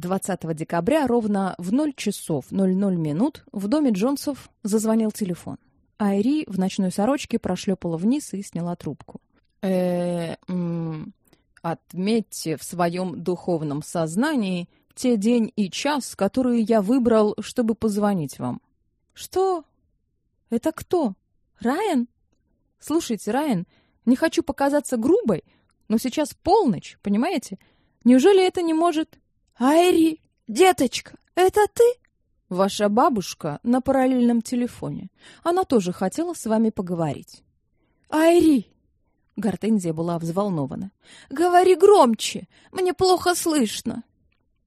20 декабря ровно в 0 часов 00 минут в доме Джонсов зазвонил телефон. Айри в ночной сорочке прошлепала вниз и сняла трубку. э отметьте в своем духовном сознании те день и час, которые я выбрал, чтобы позвонить вам. Что? Это кто? Райан? Слушайте, Райан, не хочу показаться грубой, но сейчас полночь, понимаете? Неужели это не может... Айри, деточка, это ты? Ваша бабушка на параллельном телефоне. Она тоже хотела с вами поговорить. Айри! Гортензия была взволнована. Говори громче, мне плохо слышно.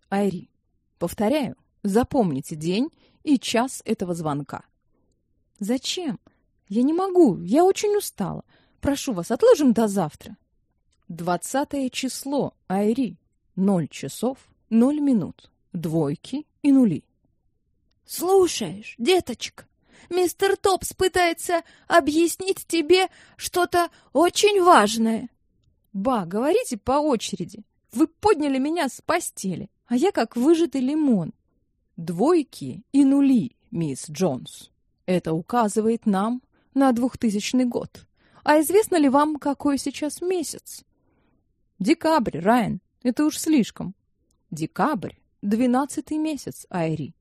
Айри, повторяю, запомните день и час этого звонка. Зачем? Я не могу, я очень устала. Прошу вас, отложим до завтра. Двадцатое число, Айри. Ноль часов, ноль минут. Двойки и нули. Слушаешь, деточка, мистер Топс пытается объяснить тебе что-то очень важное. Ба, говорите по очереди. Вы подняли меня с постели, а я как выжатый лимон. Двойки и нули, мисс Джонс. Это указывает нам на двухтысячный год. А известно ли вам, какой сейчас месяц? Декабрь, Райан. Это уж слишком. Декабрь — двенадцатый месяц, Айри.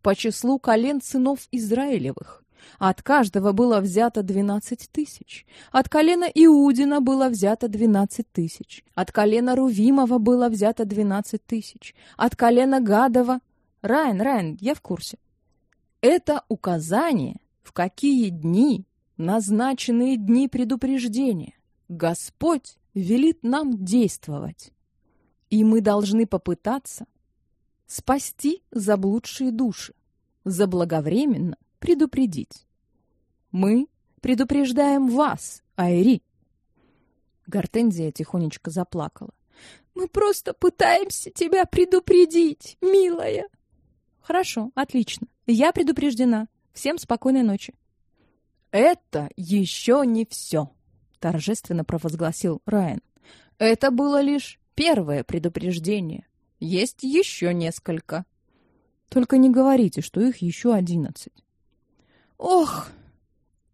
По числу колен сынов Израилевых. От каждого было взято двенадцать тысяч. От колена Иудина было взято двенадцать тысяч. От колена Рувимова было взято двенадцать тысяч. От колена Гадова... Райан, Райан, я в курсе. Это указание, в какие дни назначенные дни предупреждения. Господь велит нам действовать. И мы должны попытаться спасти заблудшие души, заблаговременно предупредить. Мы предупреждаем вас, Айри. Гортензия тихонечко заплакала. Мы просто пытаемся тебя предупредить, милая. Хорошо, отлично. Я предупреждена. Всем спокойной ночи. Это еще не все, торжественно провозгласил Райан. Это было лишь первое предупреждение. Есть еще несколько. Только не говорите, что их еще одиннадцать. Ох,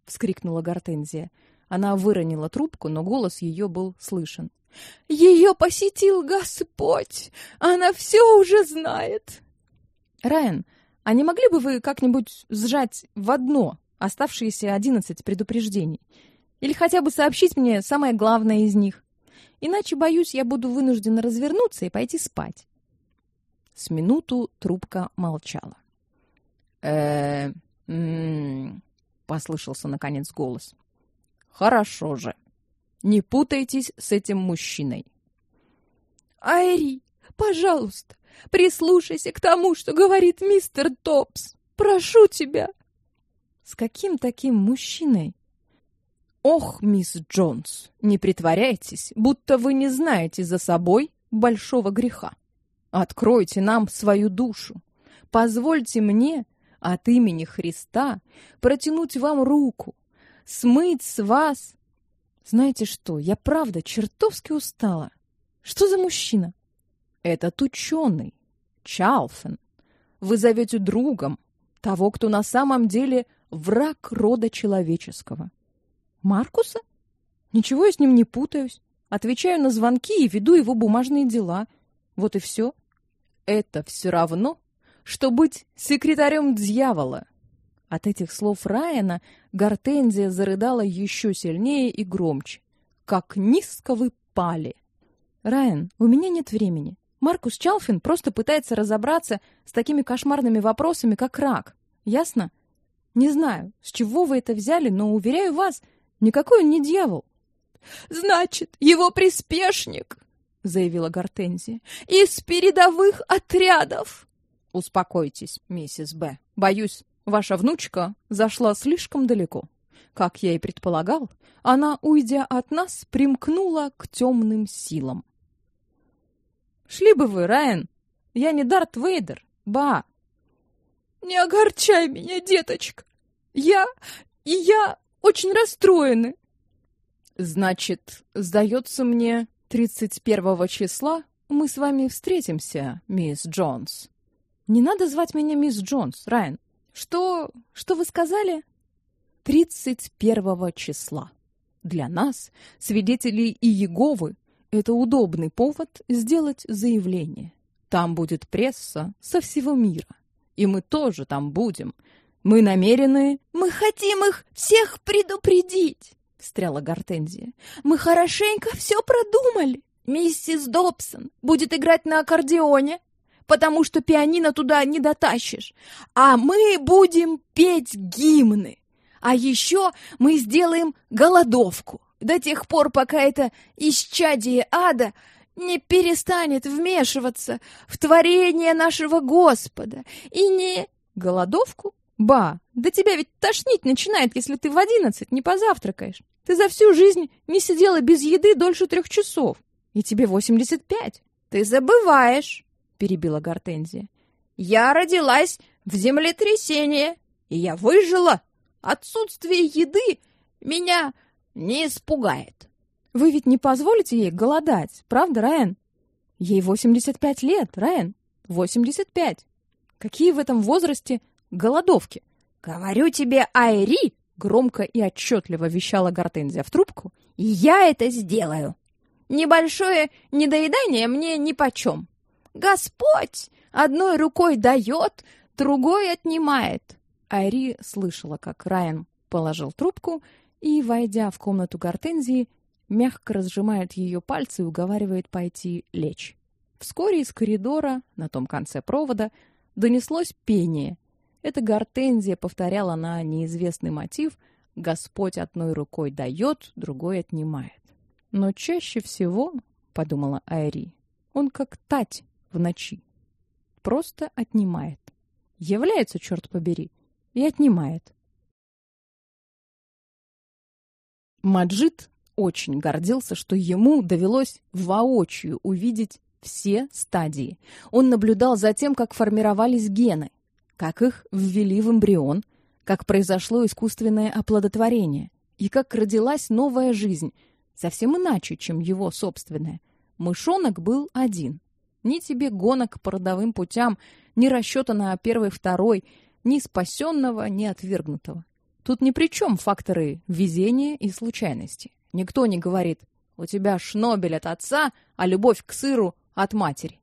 вскрикнула Гортензия. Она выронила трубку, но голос ее был слышен. Ее посетил Господь. Она все уже знает. Райан, а не могли бы вы как-нибудь сжать в одно оставшиеся одиннадцать предупреждений? Или хотя бы сообщить мне самое главное из них? Иначе, боюсь, я буду вынуждена развернуться и пойти спать. С минуту трубка молчала. э м послышался наконец голос. Хорошо же. Не путайтесь с этим мужчиной. Айри, пожалуйста, прислушайся к тому, что говорит мистер Топс. Прошу тебя. С каким таким мужчиной? Ох, мисс Джонс, не притворяйтесь, будто вы не знаете за собой большого греха. Откройте нам свою душу. Позвольте мне от имени Христа протянуть вам руку, смыть с вас. Знаете что, я правда чертовски устала. Что за мужчина? Этот ученый, Чалфен. Вы зовете другом того, кто на самом деле враг рода человеческого. Маркуса? Ничего я с ним не путаюсь. Отвечаю на звонки и веду его бумажные дела. Вот и все. Это все равно, что быть секретарем дьявола. От этих слов Райана Гортензия зарыдала еще сильнее и громче. Как низко вы пали! Райан, у меня нет времени. Маркус Чалфин просто пытается разобраться с такими кошмарными вопросами, как рак. Ясно? Не знаю, с чего вы это взяли, но уверяю вас, никакой он не дьявол. Значит, его приспешник, заявила Гортензия. Из передовых отрядов. Успокойтесь, миссис Б. Боюсь, ваша внучка зашла слишком далеко. Как я и предполагал, она, уйдя от нас, примкнула к темным силам. Шли бы вы, Райан. Я не Дарт Вейдер. Ба. Не огорчай меня, деточка. Я и я очень расстроены. Значит, сдается мне, 31 числа мы с вами встретимся, мисс Джонс. Не надо звать меня мисс Джонс, Райан. Что... что вы сказали? 31 числа. Для нас, свидетелей Иеговы, это удобный повод сделать заявление. Там будет пресса со всего мира. И мы тоже там будем. Мы намерены... Мы хотим их всех предупредить, встряла Гортензия. Мы хорошенько все продумали. Миссис Добсон будет играть на аккордеоне, потому что пианино туда не дотащишь. А мы будем петь гимны. А еще мы сделаем голодовку до тех пор, пока это исчадие ада не перестанет вмешиваться в творение нашего Господа и не... Голодовку? Ба, да тебя ведь тошнить начинает, если ты в одиннадцать не позавтракаешь. Ты за всю жизнь не сидела без еды дольше трех часов. И тебе восемьдесят пять. Ты забываешь, перебила Гортензия. Я родилась в землетрясении, и я выжила. Отсутствие еды меня не испугает. Вы ведь не позволите ей голодать, правда, Райан? Ей 85 лет, Райан. 85. Какие в этом возрасте голодовки? Говорю тебе, Айри, громко и отчетливо вещала Гортензия в трубку. Я это сделаю. Небольшое недоедание мне нипочем. Господь одной рукой дает, другой отнимает. Айри слышала, как Райан положил трубку и, войдя в комнату Гортензии, мягко разжимает ее пальцы и уговаривает пойти лечь. Вскоре из коридора, на том конце провода, донеслось пение. Эта Гортензия повторяла на неизвестный мотив «Господь одной рукой дает, другой отнимает». Но чаще всего, подумала Айри, он как тать в ночи. Просто отнимает. Является, черт побери, и отнимает. Маджид очень гордился, что ему довелось воочию увидеть все стадии. Он наблюдал за тем, как формировались гены, как их ввели в эмбрион, как произошло искусственное оплодотворение и как родилась новая жизнь, совсем иначе, чем его собственная. Мышонок был один. Ни тебе гонок по родовым путям, ни расчета на первый-второй, ни спасенного, ни отвергнутого. Тут ни при чем факторы везения и случайности. Никто не говорит «у тебя шнобель от отца, а любовь к сыру от матери».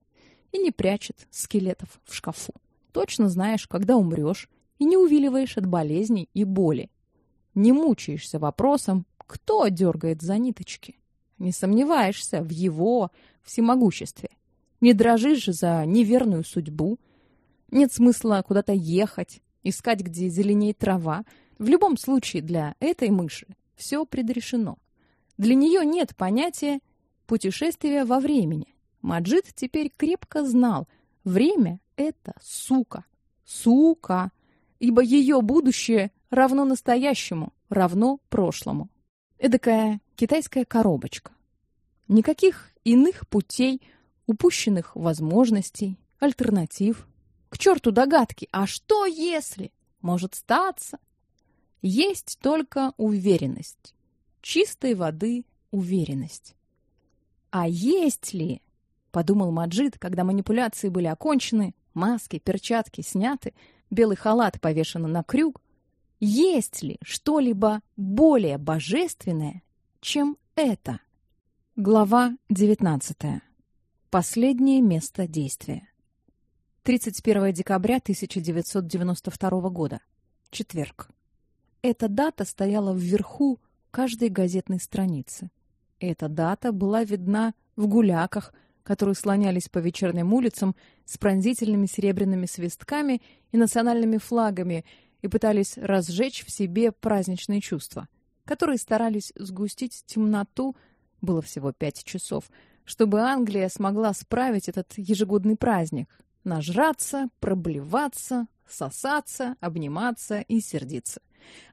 И не прячет скелетов в шкафу. Точно знаешь, когда умрешь, и не увиливаешь от болезней и боли. Не мучаешься вопросом, кто дергает за ниточки. Не сомневаешься в его всемогуществе. Не дрожишь за неверную судьбу. Нет смысла куда-то ехать, искать, где зеленеет трава. В любом случае для этой мыши все предрешено. Для нее нет понятия путешествия во времени. Маджид теперь крепко знал, время — это сука. Сука! Ибо ее будущее равно настоящему, равно прошлому. Эдакая китайская коробочка. Никаких иных путей, упущенных возможностей, альтернатив. К черту догадки, а что если? Может статься? Есть только уверенность чистой воды уверенность. А есть ли, подумал Маджид, когда манипуляции были окончены, маски, перчатки сняты, белый халат повешен на крюк, есть ли что-либо более божественное, чем это? Глава 19. Последнее место действия. 31 декабря 1992 года. Четверг. Эта дата стояла вверху каждой газетной страницы. Эта дата была видна в гуляках, которые слонялись по вечерним улицам с пронзительными серебряными свистками и национальными флагами и пытались разжечь в себе праздничные чувства, которые старались сгустить темноту, было всего пять часов, чтобы Англия смогла справить этот ежегодный праздник, нажраться, проблеваться, сосаться, обниматься и сердиться.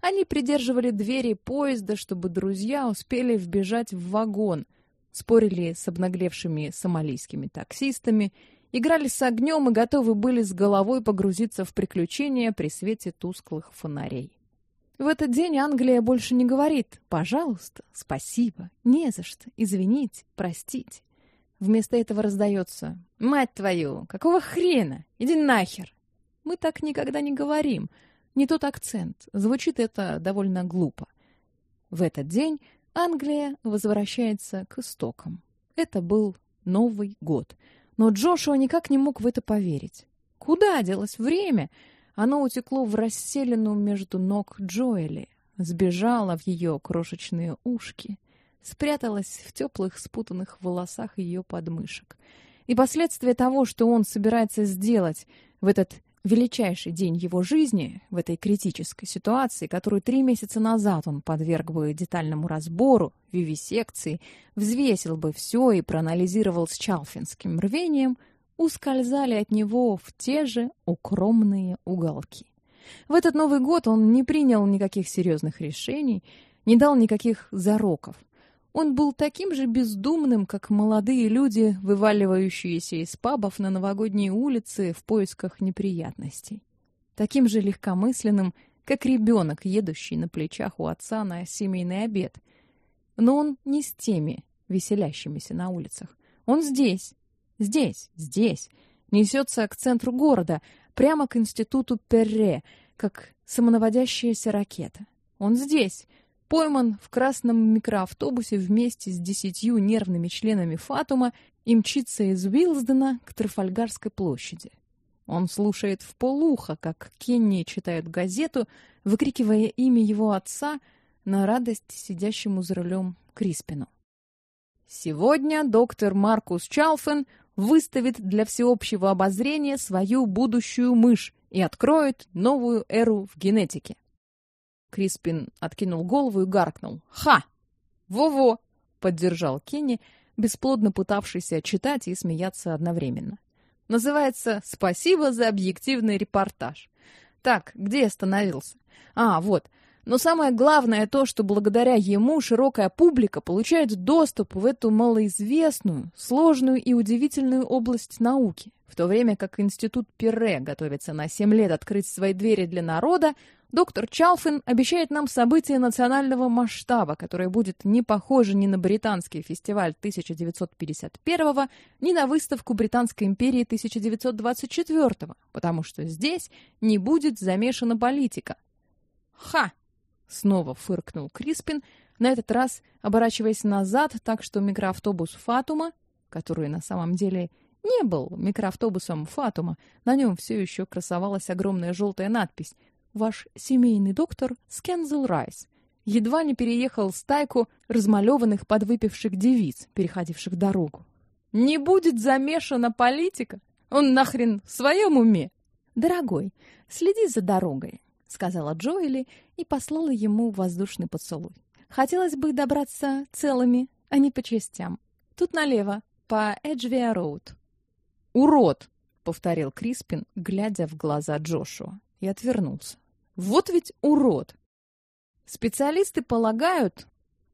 Они придерживали двери поезда, чтобы друзья успели вбежать в вагон, спорили с обнаглевшими сомалийскими таксистами, играли с огнем и готовы были с головой погрузиться в приключения при свете тусклых фонарей. В этот день Англия больше не говорит «пожалуйста», «спасибо», «не за что», «извините», «простите». Вместо этого раздается «Мать твою, какого хрена? Иди нахер!» Мы так никогда не говорим. Не тот акцент. Звучит это довольно глупо. В этот день Англия возвращается к истокам. Это был Новый год. Но Джошуа никак не мог в это поверить. Куда делось время? Оно утекло в расселину между ног Джоэли, сбежало в ее крошечные ушки, спряталось в теплых спутанных волосах ее подмышек. И последствия того, что он собирается сделать в этот величайший день его жизни, в этой критической ситуации, которую три месяца назад он подверг бы детальному разбору, вивисекции, взвесил бы все и проанализировал с чалфинским рвением, ускользали от него в те же укромные уголки. В этот Новый год он не принял никаких серьезных решений, не дал никаких зароков. Он был таким же бездумным, как молодые люди, вываливающиеся из пабов на новогодние улицы в поисках неприятностей. Таким же легкомысленным, как ребенок, едущий на плечах у отца на семейный обед. Но он не с теми, веселящимися на улицах. Он здесь, здесь, здесь, несется к центру города, прямо к институту Перре, как самонаводящаяся ракета. Он здесь, пойман в красном микроавтобусе вместе с десятью нервными членами Фатума и мчится из Уилсдена к Трафальгарской площади. Он слушает в полухо, как Кенни читает газету, выкрикивая имя его отца на радость сидящему за рулем Криспину. Сегодня доктор Маркус Чалфен выставит для всеобщего обозрения свою будущую мышь и откроет новую эру в генетике. Криспин откинул голову и гаркнул. «Ха! Во-во!» — поддержал Кенни, бесплодно пытавшийся читать и смеяться одновременно. «Называется «Спасибо за объективный репортаж». Так, где я остановился? А, вот. Но самое главное то, что благодаря ему широкая публика получает доступ в эту малоизвестную, сложную и удивительную область науки. В то время как Институт Пирре готовится на 7 лет открыть свои двери для народа, доктор Чалфин обещает нам событие национального масштаба, которое будет не похоже ни на британский фестиваль 1951 ни на выставку Британской империи 1924 потому что здесь не будет замешана политика. Ха! Снова фыркнул Криспин, на этот раз оборачиваясь назад, так что микроавтобус Фатума, который на самом деле не был микроавтобусом Фатума, на нем все еще красовалась огромная желтая надпись «Ваш семейный доктор Скензел Райс», едва не переехал стайку размалеванных подвыпивших девиц, переходивших дорогу. «Не будет замешана политика? Он нахрен в своем уме?» «Дорогой, следи за дорогой сказала Джоэли и послала ему воздушный поцелуй. Хотелось бы добраться целыми, а не по частям. Тут налево, по Эджвиа-роуд. Урод, повторил Криспин, глядя в глаза Джошуа, и отвернулся. Вот ведь урод. Специалисты полагают,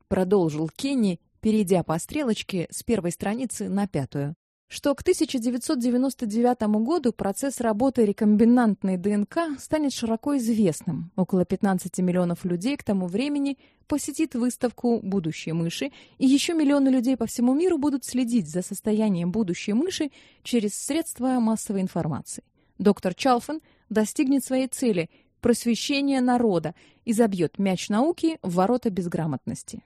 продолжил Кенни, перейдя по стрелочке с первой страницы на пятую, что к 1999 году процесс работы рекомбинантной ДНК станет широко известным. Около 15 миллионов людей к тому времени посетит выставку будущей мыши, и еще миллионы людей по всему миру будут следить за состоянием будущей мыши через средства массовой информации. Доктор Чалфен достигнет своей цели просвещения народа и забьет мяч науки в ворота безграмотности.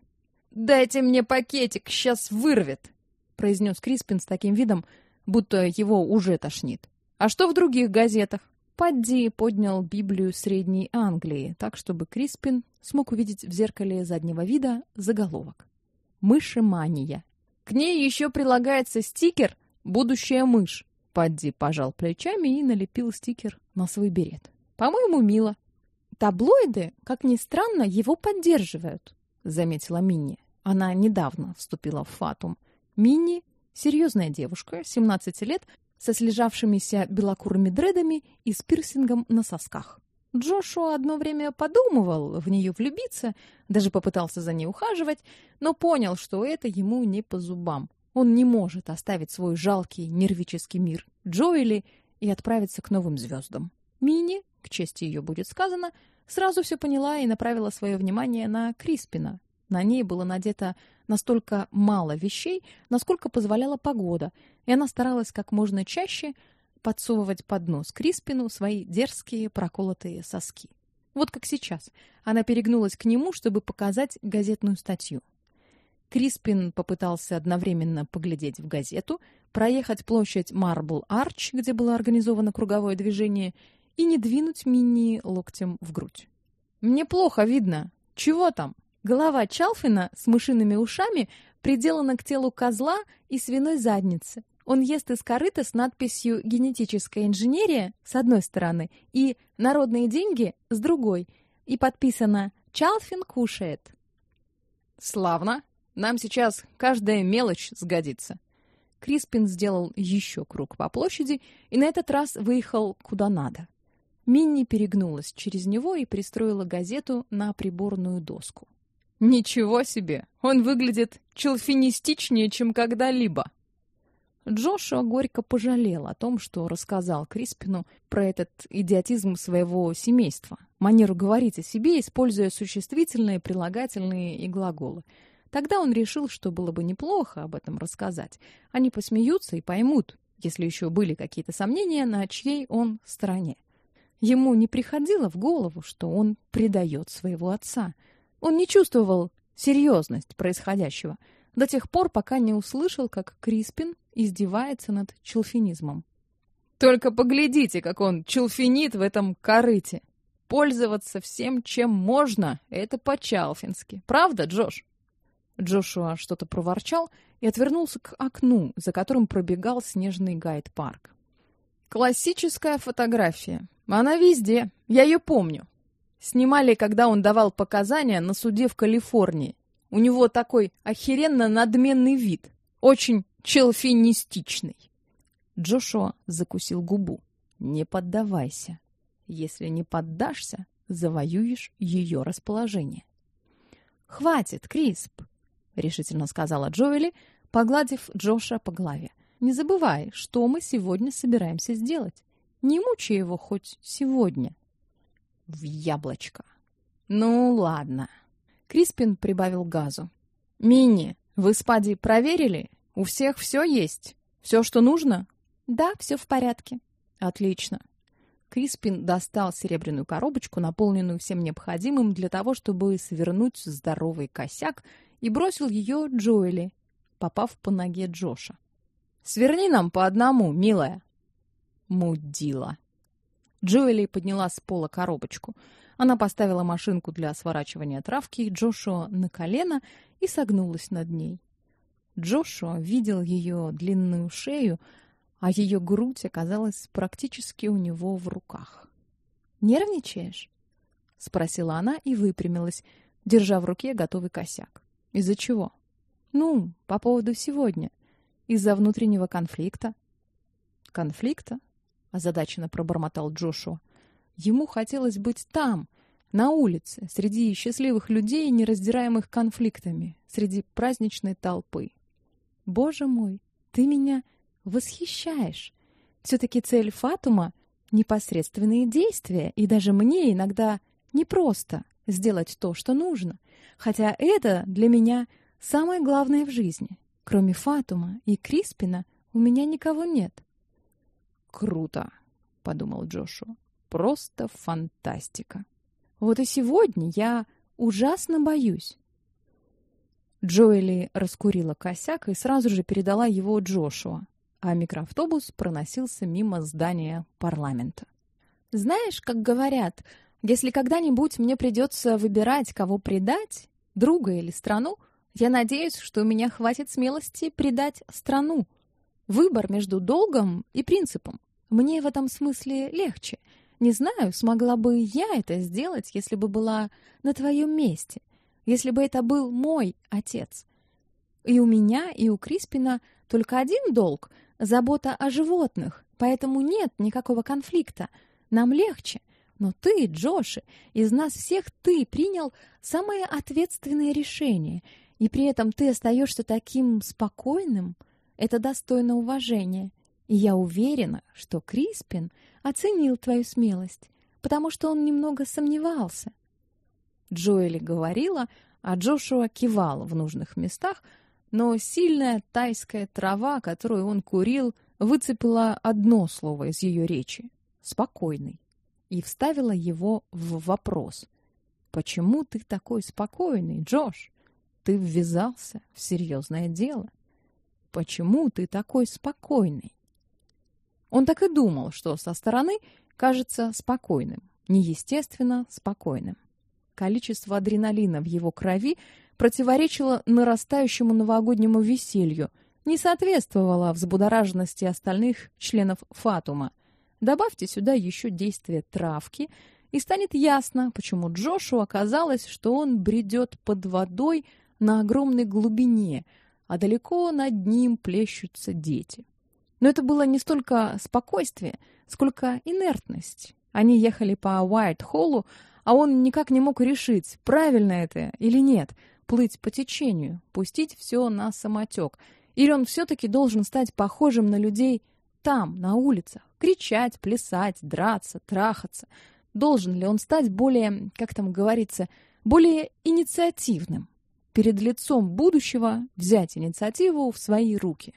Дайте мне пакетик, сейчас вырвет, произнес Криспин с таким видом, будто его уже тошнит. А что в других газетах? Падди поднял Библию Средней Англии, так чтобы Криспин смог увидеть в зеркале заднего вида заголовок. Мышемания. К ней еще прилагается стикер «Будущая мышь». Падди пожал плечами и налепил стикер на свой берет. По-моему, мило. Таблоиды, как ни странно, его поддерживают, заметила Минни. Она недавно вступила в Фатум. Минни — серьезная девушка, 17 лет, со слежавшимися белокурыми дредами и с пирсингом на сосках. Джошуа одно время подумывал в нее влюбиться, даже попытался за ней ухаживать, но понял, что это ему не по зубам. Он не может оставить свой жалкий нервический мир Джоэли и отправиться к новым звездам. Мини, к чести ее будет сказано, сразу все поняла и направила свое внимание на Криспина. На ней было надето настолько мало вещей, насколько позволяла погода, и она старалась как можно чаще подсовывать под нос Криспину свои дерзкие проколотые соски. Вот как сейчас. Она перегнулась к нему, чтобы показать газетную статью. Криспин попытался одновременно поглядеть в газету, проехать площадь Марбл Арч, где было организовано круговое движение, и не двинуть Минни локтем в грудь. «Мне плохо видно. Чего там?» Голова Чалфина с мышиными ушами приделана к телу козла и свиной задницы. Он ест из корыта с надписью «Генетическая инженерия» с одной стороны и «Народные деньги» с другой. И подписано «Чалфин кушает». «Славно. Нам сейчас каждая мелочь сгодится». Криспин сделал еще круг по площади и на этот раз выехал куда надо. Минни перегнулась через него и пристроила газету на приборную доску. Ничего себе! Он выглядит челфинистичнее, чем когда-либо. Джошуа горько пожалел о том, что рассказал Криспину про этот идиотизм своего семейства, манеру говорить о себе, используя существительные, прилагательные и глаголы. Тогда он решил, что было бы неплохо об этом рассказать. Они посмеются и поймут, если еще были какие-то сомнения, на чьей он стороне. Ему не приходило в голову, что он предает своего отца — он не чувствовал серьезность происходящего до тех пор, пока не услышал, как Криспин издевается над челфинизмом. Только поглядите, как он челфинит в этом корыте. Пользоваться всем, чем можно, это по-чалфински. Правда, Джош? Джошуа что-то проворчал и отвернулся к окну, за которым пробегал снежный гайд-парк. Классическая фотография. Она везде. Я ее помню. Снимали, когда он давал показания на суде в Калифорнии. У него такой охеренно надменный вид, очень челфинистичный. Джошуа закусил губу. Не поддавайся. Если не поддашься, завоюешь ее расположение. Хватит, Крисп, решительно сказала Джоэли, погладив Джоша по голове. Не забывай, что мы сегодня собираемся сделать. Не мучай его хоть сегодня в яблочко. Ну, ладно. Криспин прибавил газу. Мини, вы с Пади проверили? У всех все есть? Все, что нужно? Да, все в порядке. Отлично. Криспин достал серебряную коробочку, наполненную всем необходимым для того, чтобы свернуть здоровый косяк, и бросил ее Джоэли, попав по ноге Джоша. «Сверни нам по одному, милая!» Мудила. Джоэли подняла с пола коробочку. Она поставила машинку для сворачивания травки Джошуа на колено и согнулась над ней. Джошуа видел ее длинную шею, а ее грудь оказалась практически у него в руках. «Нервничаешь?» — спросила она и выпрямилась, держа в руке готовый косяк. «Из-за чего?» «Ну, по поводу сегодня. Из-за внутреннего конфликта». «Конфликта? Озадаченно пробормотал Джошуа. Ему хотелось быть там, на улице, среди счастливых людей, не раздираемых конфликтами, среди праздничной толпы. Боже мой, ты меня восхищаешь. все таки цель Фатума непосредственные действия, и даже мне иногда непросто сделать то, что нужно, хотя это для меня самое главное в жизни. Кроме Фатума и Криспина у меня никого нет. Круто, подумал Джошуа. Просто фантастика. Вот и сегодня я ужасно боюсь. Джоэли раскурила косяк и сразу же передала его Джошуа, а микроавтобус проносился мимо здания парламента. Знаешь, как говорят, если когда-нибудь мне придется выбирать, кого предать, друга или страну, я надеюсь, что у меня хватит смелости предать страну. Выбор между долгом и принципом. Мне в этом смысле легче. Не знаю, смогла бы я это сделать, если бы была на твоем месте, если бы это был мой отец. И у меня, и у Криспина только один долг — забота о животных, поэтому нет никакого конфликта. Нам легче. Но ты, Джоши, из нас всех ты принял самое ответственное решение, и при этом ты остаешься таким спокойным. Это достойно уважения. И я уверена, что Криспин оценил твою смелость, потому что он немного сомневался. Джоэли говорила, а Джошуа кивал в нужных местах, но сильная тайская трава, которую он курил, выцепила одно слово из ее речи — «спокойный» и вставила его в вопрос. «Почему ты такой спокойный, Джош? Ты ввязался в серьезное дело. Почему ты такой спокойный?» Он так и думал, что со стороны кажется спокойным, неестественно спокойным. Количество адреналина в его крови противоречило нарастающему новогоднему веселью, не соответствовало взбудораженности остальных членов Фатума. Добавьте сюда еще действие травки, и станет ясно, почему Джошу оказалось, что он бредет под водой на огромной глубине, а далеко над ним плещутся дети. Но это было не столько спокойствие, сколько инертность. Они ехали по Уайт-Холлу, а он никак не мог решить, правильно это или нет, плыть по течению, пустить все на самотек. Или он все-таки должен стать похожим на людей там, на улицах, кричать, плясать, драться, трахаться. Должен ли он стать более, как там говорится, более инициативным? Перед лицом будущего взять инициативу в свои руки.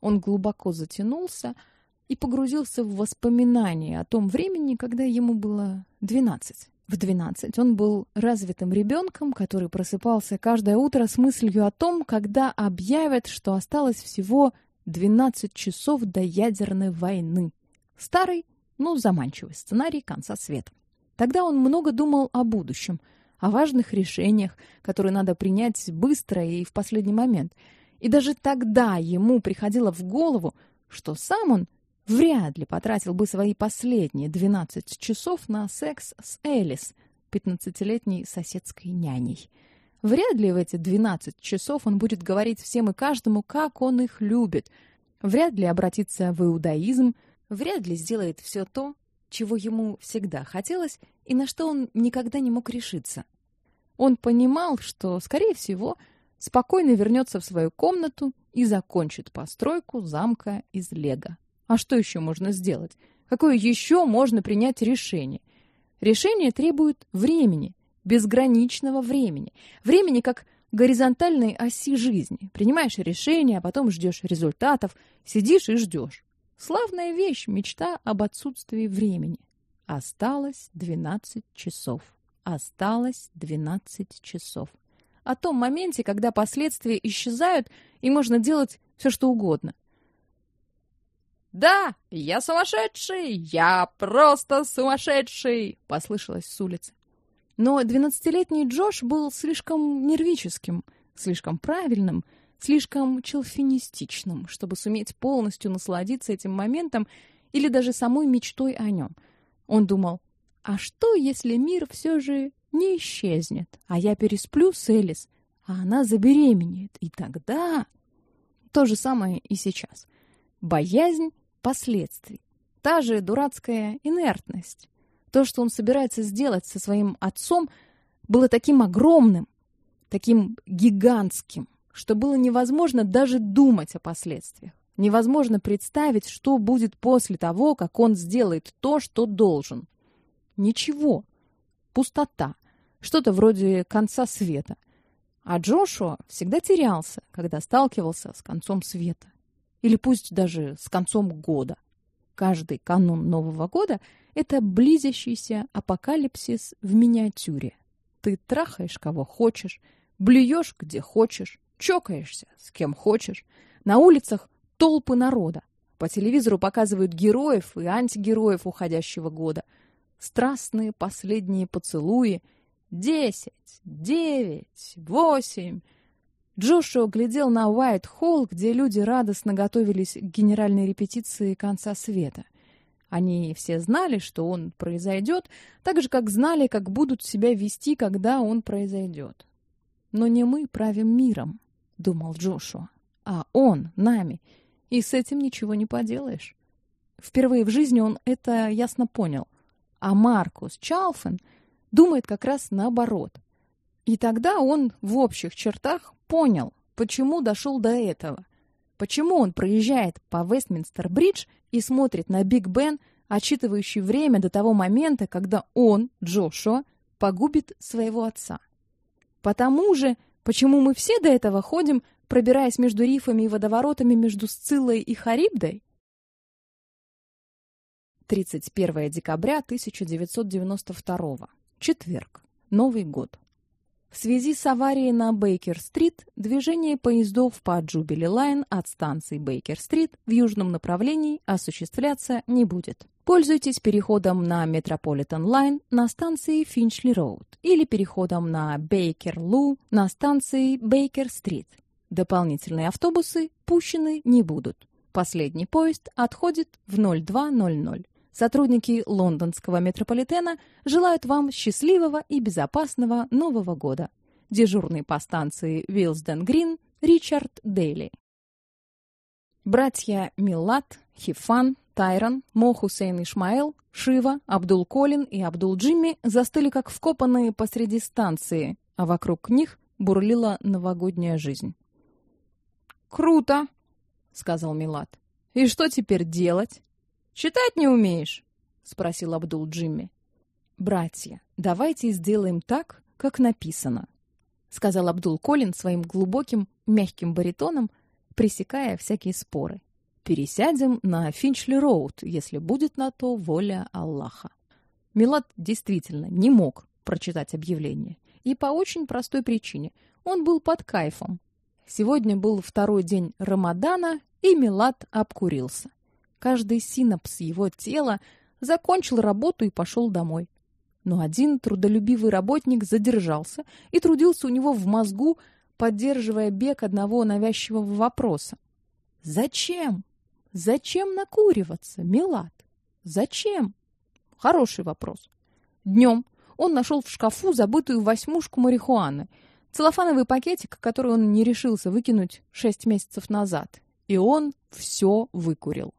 Он глубоко затянулся и погрузился в воспоминания о том времени, когда ему было двенадцать. В двенадцать он был развитым ребенком, который просыпался каждое утро с мыслью о том, когда объявят, что осталось всего 12 часов до ядерной войны. Старый, но заманчивый сценарий конца света. Тогда он много думал о будущем, о важных решениях, которые надо принять быстро и в последний момент. И даже тогда ему приходило в голову, что сам он вряд ли потратил бы свои последние 12 часов на секс с Элис, 15-летней соседской няней. Вряд ли в эти 12 часов он будет говорить всем и каждому, как он их любит. Вряд ли обратится в иудаизм, вряд ли сделает все то, чего ему всегда хотелось и на что он никогда не мог решиться. Он понимал, что, скорее всего, спокойно вернется в свою комнату и закончит постройку замка из лего. А что еще можно сделать? Какое еще можно принять решение? Решение требует времени, безграничного времени. Времени как горизонтальной оси жизни. Принимаешь решение, а потом ждешь результатов, сидишь и ждешь. Славная вещь, мечта об отсутствии времени. Осталось 12 часов. Осталось 12 часов. О том моменте, когда последствия исчезают, и можно делать все, что угодно – «Да, я сумасшедший! Я просто сумасшедший!» — послышалось с улицы. Но двенадцатилетний Джош был слишком нервическим, слишком правильным, слишком челфинистичным, чтобы суметь полностью насладиться этим моментом или даже самой мечтой о нем. Он думал, а что, если мир все же не исчезнет, а я пересплю с Элис, а она забеременеет, и тогда... То же самое и сейчас. Боязнь последствий. Та же дурацкая инертность. То, что он собирается сделать со своим отцом, было таким огромным, таким гигантским, что было невозможно даже думать о последствиях. Невозможно представить, что будет после того, как он сделает то, что должен. Ничего. Пустота. Что-то вроде конца света. А Джошуа всегда терялся, когда сталкивался с концом света или пусть даже с концом года. Каждый канун Нового года — это близящийся апокалипсис в миниатюре. Ты трахаешь кого хочешь, блюешь где хочешь, чокаешься с кем хочешь. На улицах толпы народа. По телевизору показывают героев и антигероев уходящего года. Страстные последние поцелуи. Десять, девять, восемь — Джошуа глядел на Уайт-Холл, где люди радостно готовились к генеральной репетиции конца света. Они все знали, что он произойдет, так же, как знали, как будут себя вести, когда он произойдет. «Но не мы правим миром», — думал Джошуа, — «а он нами, и с этим ничего не поделаешь». Впервые в жизни он это ясно понял. А Маркус Чалфен думает как раз наоборот. И тогда он в общих чертах понял, почему дошел до этого. Почему он проезжает по Вестминстер-бридж и смотрит на Биг Бен, отсчитывающий время до того момента, когда он, Джошуа, погубит своего отца. Потому же, почему мы все до этого ходим, пробираясь между рифами и водоворотами между Сциллой и Харибдой? 31 декабря 1992. Четверг. Новый год. В связи с аварией на Бейкер-стрит движение поездов по Джубили-лайн от станции Бейкер-стрит в южном направлении осуществляться не будет. Пользуйтесь переходом на Метрополитен-лайн на станции Финчли-роуд или переходом на Бейкерлу на станции Бейкер-стрит. Дополнительные автобусы пущены не будут. Последний поезд отходит в 02:00. Сотрудники лондонского метрополитена желают вам счастливого и безопасного Нового года. Дежурный по станции Вилсден-Грин Ричард Дейли. Братья Милат, Хифан, Тайрон, Мо Хусейн Ишмаэл, Шива, Абдул-Колин и Абдул-Джимми застыли как вкопанные посреди станции, а вокруг них бурлила новогодняя жизнь. «Круто!» — сказал Милат. «И что теперь делать?» Читать не умеешь? спросил Абдул Джимми. Братья, давайте сделаем так, как написано, сказал Абдул Колин своим глубоким, мягким баритоном, пресекая всякие споры. Пересядем на Финчли-роуд, если будет на то воля Аллаха. Милад действительно не мог прочитать объявление, и по очень простой причине. Он был под кайфом. Сегодня был второй день Рамадана, и Милад обкурился. Каждый синапс его тела закончил работу и пошел домой. Но один трудолюбивый работник задержался и трудился у него в мозгу, поддерживая бег одного навязчивого вопроса. Зачем? Зачем накуриваться, Милад? Зачем? Хороший вопрос. Днем он нашел в шкафу забытую восьмушку марихуаны, целлофановый пакетик, который он не решился выкинуть шесть месяцев назад, и он все выкурил.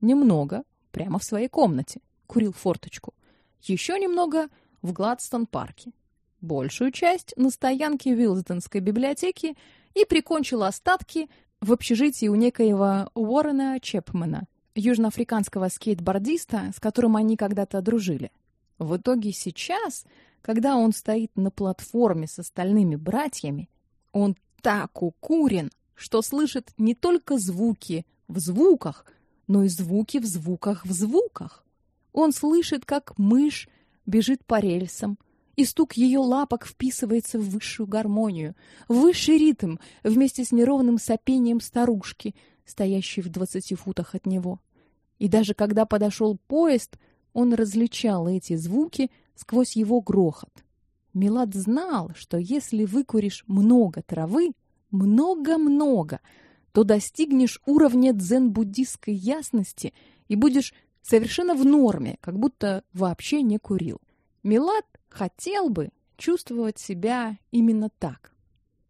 Немного, прямо в своей комнате, курил форточку. Еще немного в Гладстон-парке. Большую часть на стоянке Вилсденской библиотеки и прикончил остатки в общежитии у некоего Уоррена Чепмена, южноафриканского скейтбордиста, с которым они когда-то дружили. В итоге сейчас, когда он стоит на платформе с остальными братьями, он так укурен, что слышит не только звуки в звуках, но и звуки в звуках в звуках. Он слышит, как мышь бежит по рельсам, и стук ее лапок вписывается в высшую гармонию, в высший ритм вместе с неровным сопением старушки, стоящей в двадцати футах от него. И даже когда подошел поезд, он различал эти звуки сквозь его грохот. Милад знал, что если выкуришь много травы, много-много, то достигнешь уровня дзен-буддистской ясности и будешь совершенно в норме, как будто вообще не курил. Милад хотел бы чувствовать себя именно так.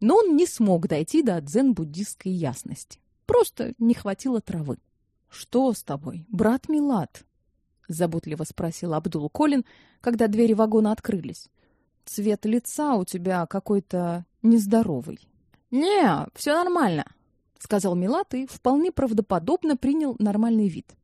Но он не смог дойти до дзен-буддистской ясности. Просто не хватило травы. Что с тобой, брат Милад? заботливо спросил Абдул Колин, когда двери вагона открылись. Цвет лица у тебя какой-то нездоровый. Не, все нормально, сказал Милат и вполне правдоподобно принял нормальный вид.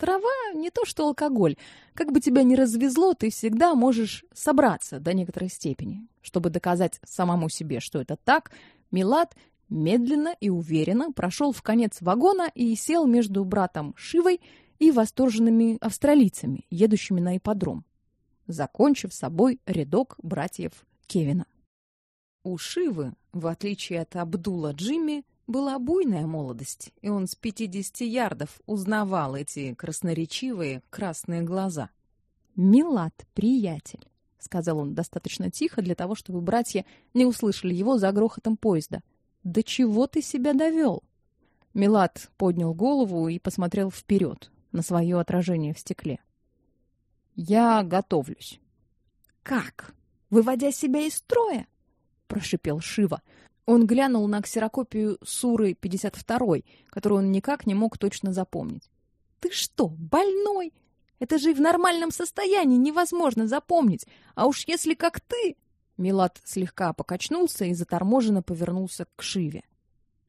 Трава не то что алкоголь. Как бы тебя ни развезло, ты всегда можешь собраться до некоторой степени. Чтобы доказать самому себе, что это так, Милат медленно и уверенно прошел в конец вагона и сел между братом Шивой и восторженными австралийцами, едущими на ипподром, закончив собой рядок братьев Кевина. У Шивы, в отличие от Абдула Джимми, была буйная молодость, и он с 50 ярдов узнавал эти красноречивые красные глаза. «Милат, приятель», — сказал он достаточно тихо для того, чтобы братья не услышали его за грохотом поезда. «До чего ты себя довел?» Милат поднял голову и посмотрел вперед на свое отражение в стекле. «Я готовлюсь». «Как? Выводя себя из строя?» — прошипел Шива. Он глянул на ксерокопию Суры 52, которую он никак не мог точно запомнить. «Ты что, больной? Это же и в нормальном состоянии невозможно запомнить. А уж если как ты...» Милат слегка покачнулся и заторможенно повернулся к Шиве.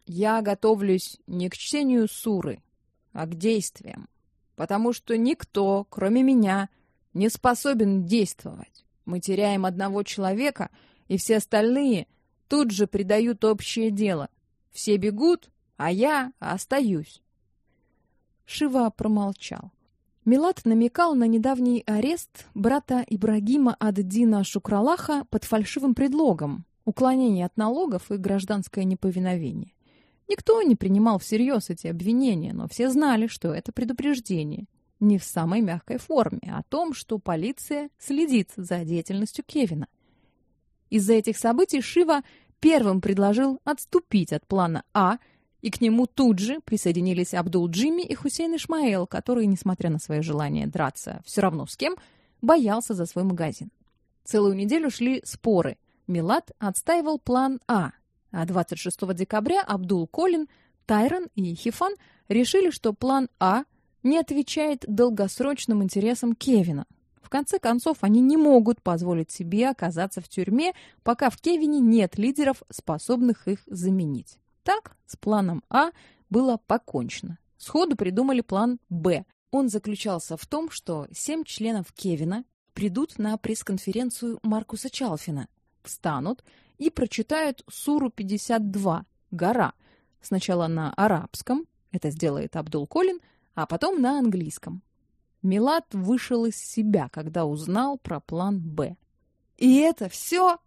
«Я готовлюсь не к чтению Суры, а к действиям, потому что никто, кроме меня, не способен действовать. Мы теряем одного человека, и все остальные — тут же предают общее дело. Все бегут, а я остаюсь. Шива промолчал. Милат намекал на недавний арест брата Ибрагима ад-Дина Шукралаха под фальшивым предлогом уклонение от налогов и гражданское неповиновение. Никто не принимал всерьез эти обвинения, но все знали, что это предупреждение не в самой мягкой форме, а о том, что полиция следит за деятельностью Кевина. Из-за этих событий Шива первым предложил отступить от плана А, и к нему тут же присоединились Абдул Джимми и Хусейн Ишмаэл, который, несмотря на свое желание драться все равно с кем, боялся за свой магазин. Целую неделю шли споры. Милат отстаивал план А, а 26 декабря Абдул Колин, Тайрон и Хифан решили, что план А не отвечает долгосрочным интересам Кевина. Конце концов, они не могут позволить себе оказаться в тюрьме, пока в Кевине нет лидеров, способных их заменить. Так, с планом А было покончено. Сходу придумали план Б. Он заключался в том, что семь членов Кевина придут на пресс-конференцию Маркуса Чалфина, встанут и прочитают Суру 52 «Гора», сначала на арабском, это сделает Абдул Колин, а потом на английском. Милат вышел из себя, когда узнал про план «Б». «И это все?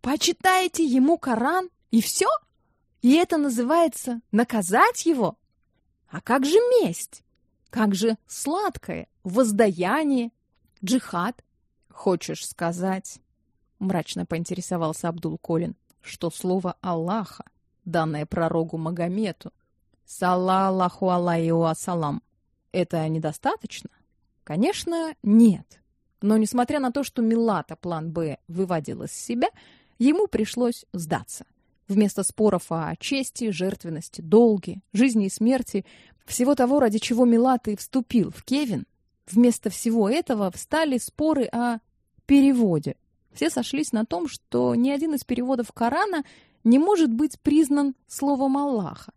Почитаете ему Коран, и все? И это называется наказать его? А как же месть? Как же сладкое воздаяние, джихад? Хочешь сказать?» Мрачно поинтересовался Абдул Колин, что слово Аллаха, данное пророку Магомету, Салаллаху алейхи ассалам. Это недостаточно? Конечно, нет. Но несмотря на то, что Милата план Б выводил из себя, ему пришлось сдаться. Вместо споров о чести, жертвенности, долге, жизни и смерти, всего того, ради чего Милат и вступил в Кевин, вместо всего этого встали споры о переводе. Все сошлись на том, что ни один из переводов Корана не может быть признан словом Аллаха,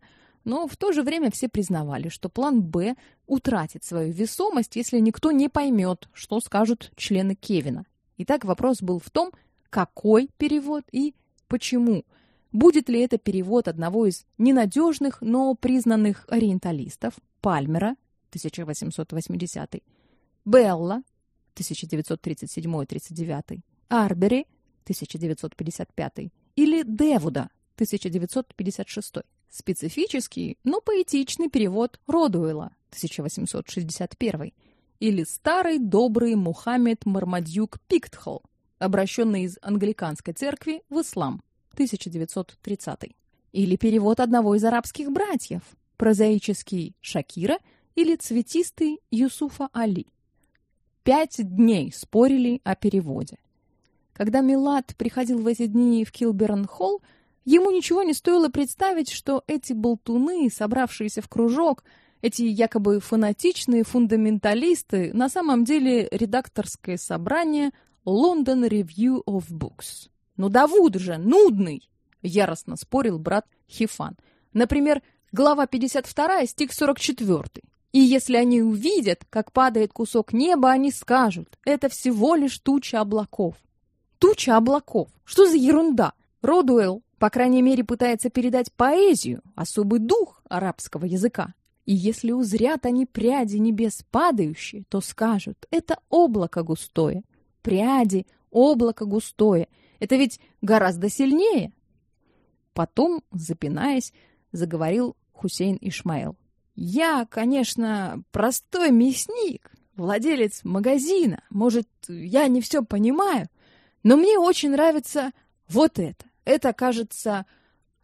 но в то же время все признавали, что план «Б» утратит свою весомость, если никто не поймет, что скажут члены Кевина. Итак, вопрос был в том, какой перевод и почему. Будет ли это перевод одного из ненадежных, но признанных ориенталистов Пальмера 1880, Белла 1937-39, Арбери 1955 или Девуда 1956. Специфический, но поэтичный перевод Родуэла 1861 или старый добрый Мухаммед Мармадюк Пиктхол, обращенный из англиканской церкви в ислам 1930 или перевод одного из арабских братьев, прозаический Шакира или цветистый Юсуфа Али. Пять дней спорили о переводе. Когда Милад приходил в эти дни в Килберн-холл, Ему ничего не стоило представить, что эти болтуны, собравшиеся в кружок, эти якобы фанатичные фундаменталисты, на самом деле редакторское собрание London Review of Books. «Ну Давуд же, нудный!» — яростно спорил брат Хифан. Например, глава 52, стих 44. И если они увидят, как падает кусок неба, они скажут, это всего лишь туча облаков. Туча облаков? Что за ерунда? Родуэлл по крайней мере, пытается передать поэзию, особый дух арабского языка. И если узрят они пряди небес падающие, то скажут, это облако густое. Пряди, облако густое. Это ведь гораздо сильнее. Потом, запинаясь, заговорил Хусейн Ишмаил. Я, конечно, простой мясник, владелец магазина. Может, я не все понимаю, но мне очень нравится вот это. Это, кажется,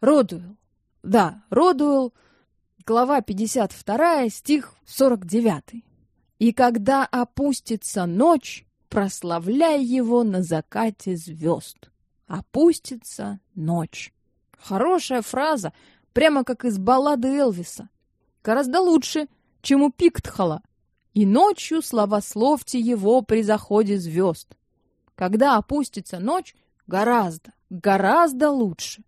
Родуэлл. Да, Родуэлл, глава 52, стих 49. «И когда опустится ночь, прославляй его на закате звезд». Опустится ночь. Хорошая фраза, прямо как из баллады Элвиса. Гораздо лучше, чем у Пиктхала. «И ночью славословьте его при заходе звезд». Когда опустится ночь, гораздо, гораздо лучше.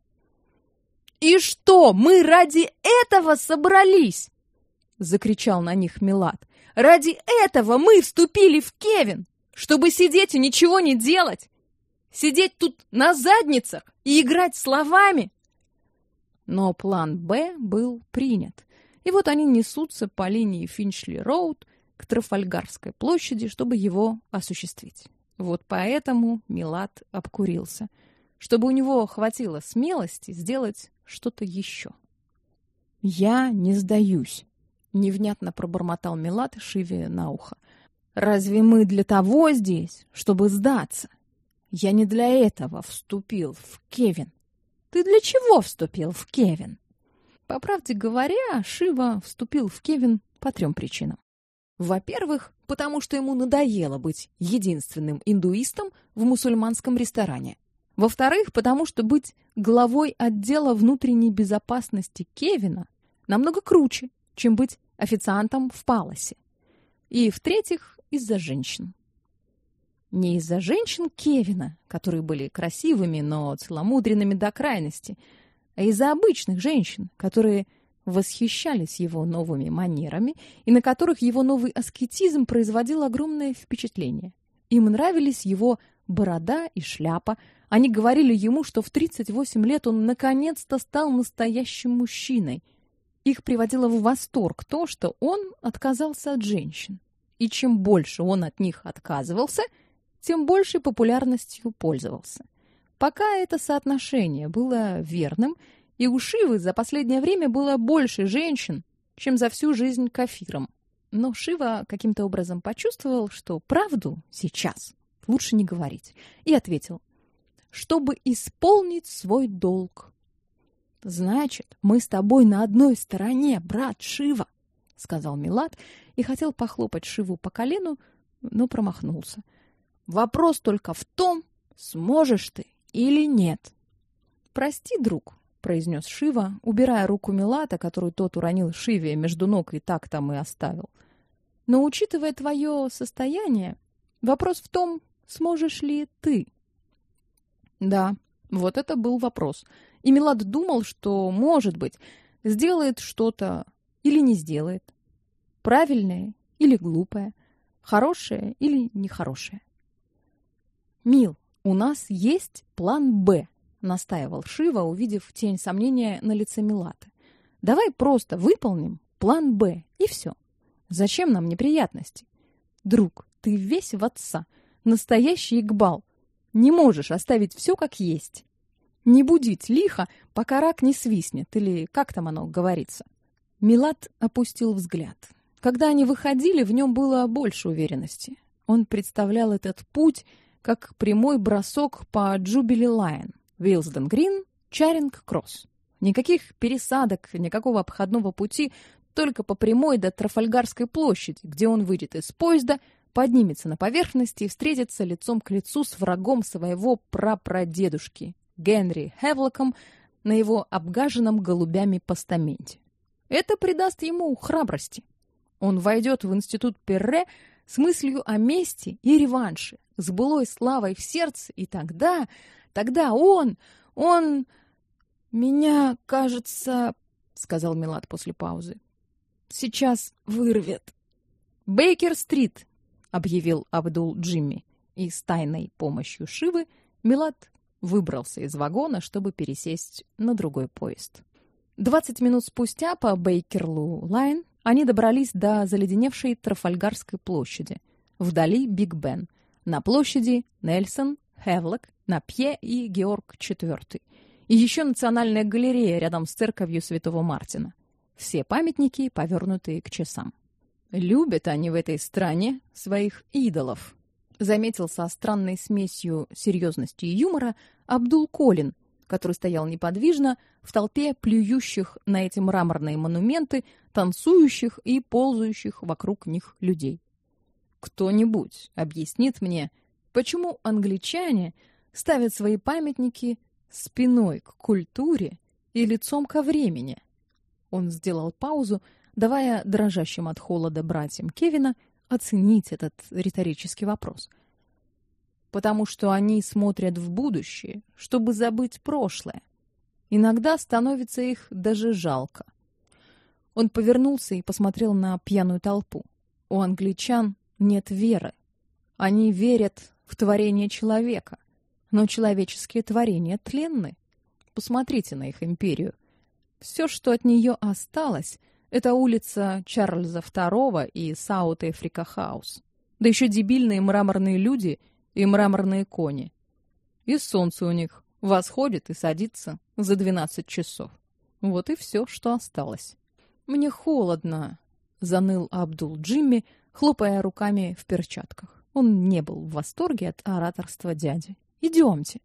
«И что, мы ради этого собрались?» — закричал на них Милат. «Ради этого мы вступили в Кевин, чтобы сидеть и ничего не делать? Сидеть тут на задницах и играть словами? Но план «Б» был принят. И вот они несутся по линии Финчли-Роуд к Трафальгарской площади, чтобы его осуществить. Вот поэтому Милад обкурился, чтобы у него хватило смелости сделать что-то еще. «Я не сдаюсь», — невнятно пробормотал Милад Шиве на ухо. «Разве мы для того здесь, чтобы сдаться? Я не для этого вступил в Кевин. Ты для чего вступил в Кевин?» По правде говоря, Шива вступил в Кевин по трем причинам. Во-первых, потому что ему надоело быть единственным индуистом в мусульманском ресторане. Во-вторых, потому что быть главой отдела внутренней безопасности Кевина намного круче, чем быть официантом в Паласе. И в-третьих, из-за женщин. Не из-за женщин Кевина, которые были красивыми, но целомудренными до крайности, а из-за обычных женщин, которые восхищались его новыми манерами и на которых его новый аскетизм производил огромное впечатление. Им нравились его борода и шляпа. Они говорили ему, что в 38 лет он наконец-то стал настоящим мужчиной. Их приводило в восторг то, что он отказался от женщин. И чем больше он от них отказывался, тем большей популярностью пользовался. Пока это соотношение было верным, и у Шивы за последнее время было больше женщин, чем за всю жизнь кафиром. Но Шива каким-то образом почувствовал, что правду сейчас лучше не говорить, и ответил, чтобы исполнить свой долг. «Значит, мы с тобой на одной стороне, брат Шива», — сказал Милад и хотел похлопать Шиву по колену, но промахнулся. «Вопрос только в том, сможешь ты или нет». «Прости, друг», произнес Шива, убирая руку Милата, которую тот уронил Шиве между ног и так там и оставил. Но учитывая твое состояние, вопрос в том, сможешь ли ты. Да, вот это был вопрос. И Милат думал, что, может быть, сделает что-то или не сделает. Правильное или глупое, хорошее или нехорошее. Мил, у нас есть план «Б», настаивал Шива, увидев тень сомнения на лице Милаты. Давай просто выполним план «Б» и все. Зачем нам неприятности? Друг, ты весь в отца, настоящий Игбал. Не можешь оставить все как есть. Не будить лихо, пока рак не свистнет, или как там оно говорится. Миллат опустил взгляд. Когда они выходили, в нем было больше уверенности. Он представлял этот путь как прямой бросок по Джубили Лайн. Вилсден Грин, Чаринг Кросс. Никаких пересадок, никакого обходного пути, только по прямой до Трафальгарской площади, где он выйдет из поезда, поднимется на поверхность и встретится лицом к лицу с врагом своего прапрадедушки Генри Хевлоком на его обгаженном голубями постаменте. Это придаст ему храбрости. Он войдет в институт Перре с мыслью о мести и реванше, с былой славой в сердце, и тогда Тогда он, он... Меня, кажется, сказал Милад после паузы. Сейчас вырвет. Бейкер-стрит, объявил Абдул Джимми, и с тайной помощью Шивы Милад выбрался из вагона, чтобы пересесть на другой поезд. Двадцать минут спустя по Бейкерлу-лайн они добрались до заледеневшей Трафальгарской площади. Вдали Биг Бен. На площади Нельсон, Хевлок Напье и Георг IV. И еще Национальная галерея рядом с церковью Святого Мартина. Все памятники повернутые к часам. Любят они в этой стране своих идолов. Заметил со странной смесью серьезности и юмора Абдул Колин, который стоял неподвижно в толпе плюющих на эти мраморные монументы, танцующих и ползающих вокруг них людей. Кто-нибудь объяснит мне, почему англичане ставят свои памятники спиной к культуре и лицом ко времени. Он сделал паузу, давая дрожащим от холода братьям Кевина оценить этот риторический вопрос. Потому что они смотрят в будущее, чтобы забыть прошлое. Иногда становится их даже жалко. Он повернулся и посмотрел на пьяную толпу. У англичан нет веры. Они верят в творение человека Но человеческие творения тленны. Посмотрите на их империю. Все, что от нее осталось, это улица Чарльза II и Саут Африка Хаус. Да еще дебильные мраморные люди и мраморные кони. И солнце у них восходит и садится за 12 часов. Вот и все, что осталось. Мне холодно, заныл Абдул Джимми, хлопая руками в перчатках. Он не был в восторге от ораторства дяди. Идемте,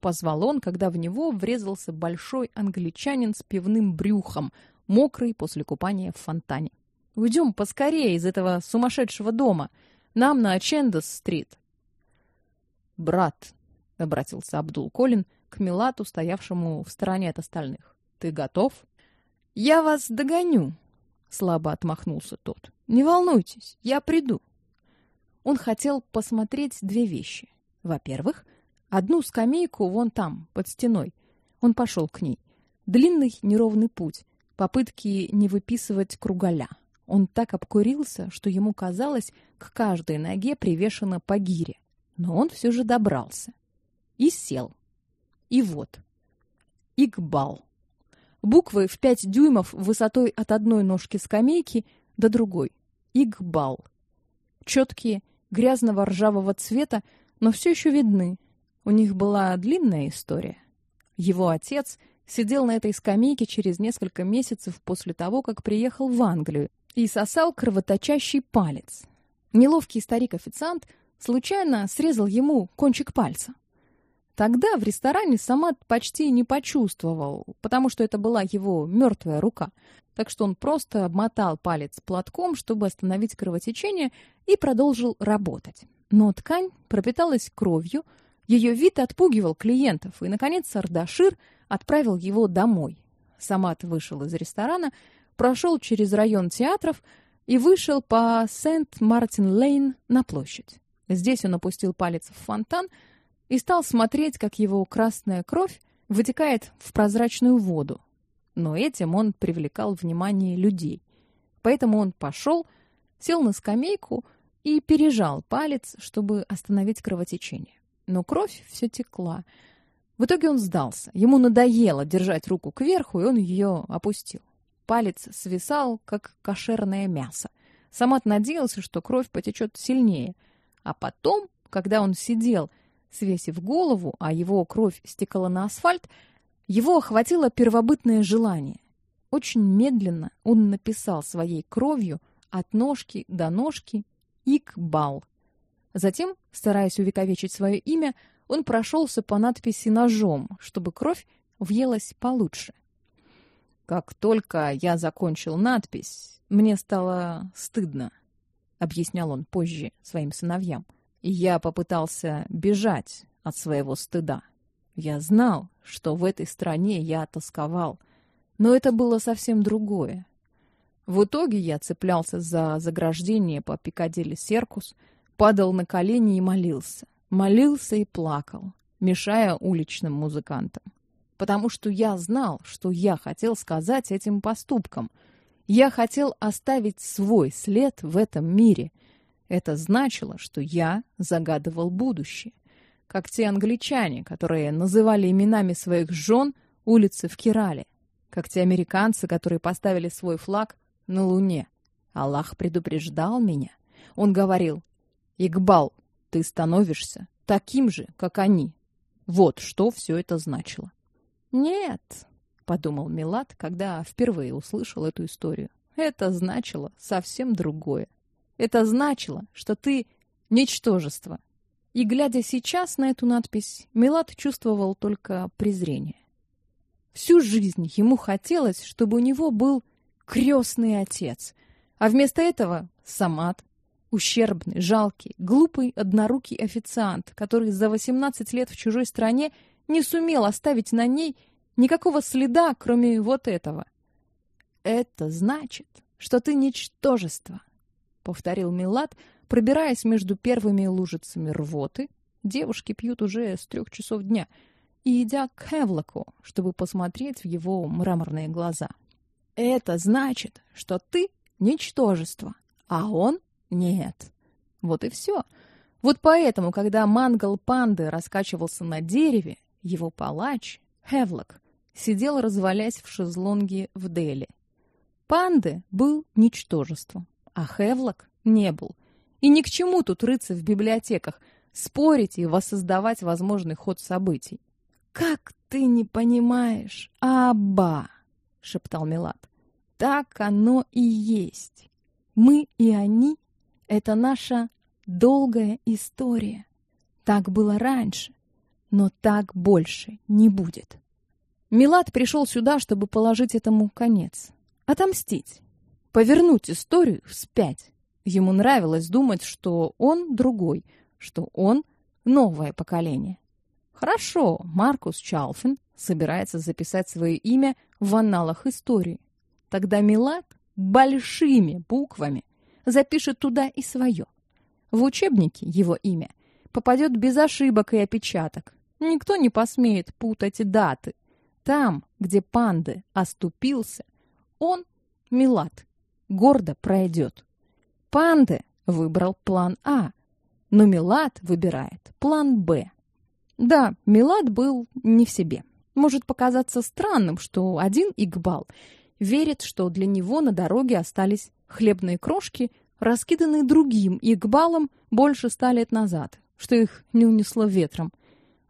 позвал он, когда в него врезался большой англичанин с пивным брюхом, мокрый после купания в фонтане. Уйдем поскорее из этого сумасшедшего дома. Нам на Чендес-стрит. Брат, обратился Абдул Колин к Милату, стоявшему в стороне от остальных. Ты готов? Я вас догоню, слабо отмахнулся тот. Не волнуйтесь, я приду. Он хотел посмотреть две вещи. Во-первых, одну скамейку вон там, под стеной. Он пошел к ней. Длинный неровный путь, попытки не выписывать круголя. Он так обкурился, что ему казалось, к каждой ноге привешено по гире. Но он все же добрался и сел. И вот. Игбал. Буквы в пять дюймов высотой от одной ножки скамейки до другой. Игбал. Четкие, грязного ржавого цвета, но все еще видны. У них была длинная история. Его отец сидел на этой скамейке через несколько месяцев после того, как приехал в Англию и сосал кровоточащий палец. Неловкий старик-официант случайно срезал ему кончик пальца. Тогда в ресторане Самат почти не почувствовал, потому что это была его мертвая рука. Так что он просто обмотал палец платком, чтобы остановить кровотечение, и продолжил работать. Но ткань пропиталась кровью, ее вид отпугивал клиентов, и наконец Ардашир отправил его домой. Самат вышел из ресторана, прошел через район театров и вышел по Сент-Мартин-Лейн на площадь. Здесь он опустил палец в фонтан, и стал смотреть, как его красная кровь вытекает в прозрачную воду. Но этим он привлекал внимание людей. Поэтому он пошел, сел на скамейку и пережал палец, чтобы остановить кровотечение. Но кровь все текла. В итоге он сдался. Ему надоело держать руку кверху, и он ее опустил. Палец свисал, как кошерное мясо. Самат надеялся, что кровь потечет сильнее. А потом, когда он сидел свесив голову, а его кровь стекала на асфальт, его охватило первобытное желание. Очень медленно он написал своей кровью от ножки до ножки Икбал. Затем, стараясь увековечить свое имя, он прошелся по надписи ножом, чтобы кровь въелась получше. Как только я закончил надпись, мне стало стыдно, объяснял он позже своим сыновьям я попытался бежать от своего стыда. Я знал, что в этой стране я тосковал, но это было совсем другое. В итоге я цеплялся за заграждение по Пикадилли Серкус, падал на колени и молился. Молился и плакал, мешая уличным музыкантам. Потому что я знал, что я хотел сказать этим поступком. Я хотел оставить свой след в этом мире — это значило, что я загадывал будущее, как те англичане, которые называли именами своих жен улицы в Кирале, как те американцы, которые поставили свой флаг на Луне. Аллах предупреждал меня. Он говорил: "Игбал, ты становишься таким же, как они". Вот что все это значило. Нет, подумал Милад, когда впервые услышал эту историю. Это значило совсем другое. Это значило, что ты ничтожество. И глядя сейчас на эту надпись, Милад чувствовал только презрение. Всю жизнь ему хотелось, чтобы у него был крестный отец, а вместо этого Самат, ущербный, жалкий, глупый, однорукий официант, который за 18 лет в чужой стране не сумел оставить на ней никакого следа, кроме вот этого. Это значит, что ты ничтожество, повторил Милад, пробираясь между первыми лужицами рвоты. Девушки пьют уже с трех часов дня и идя к Хевлоку, чтобы посмотреть в его мраморные глаза. Это значит, что ты ничтожество, а он нет. Вот и все. Вот поэтому, когда мангал панды раскачивался на дереве, его палач, Хевлок, сидел, развалясь в шезлонге в Дели. Панды был ничтожеством, а Хевлок не был. И ни к чему тут рыться в библиотеках, спорить и воссоздавать возможный ход событий. «Как ты не понимаешь, Аба!» — шептал Милад. «Так оно и есть. Мы и они — это наша долгая история. Так было раньше, но так больше не будет». Милад пришел сюда, чтобы положить этому конец. Отомстить. Повернуть историю вспять. Ему нравилось думать, что он другой, что он новое поколение. Хорошо, Маркус Чалфин собирается записать свое имя в анналах истории. Тогда Милад большими буквами запишет туда и свое. В учебнике его имя попадет без ошибок и опечаток. Никто не посмеет путать даты. Там, где панды оступился, он, Милад, гордо пройдет. Панды выбрал план А, но Милад выбирает план Б. Да, Милад был не в себе. Может показаться странным, что один Игбал верит, что для него на дороге остались хлебные крошки, раскиданные другим Игбалом больше ста лет назад, что их не унесло ветром.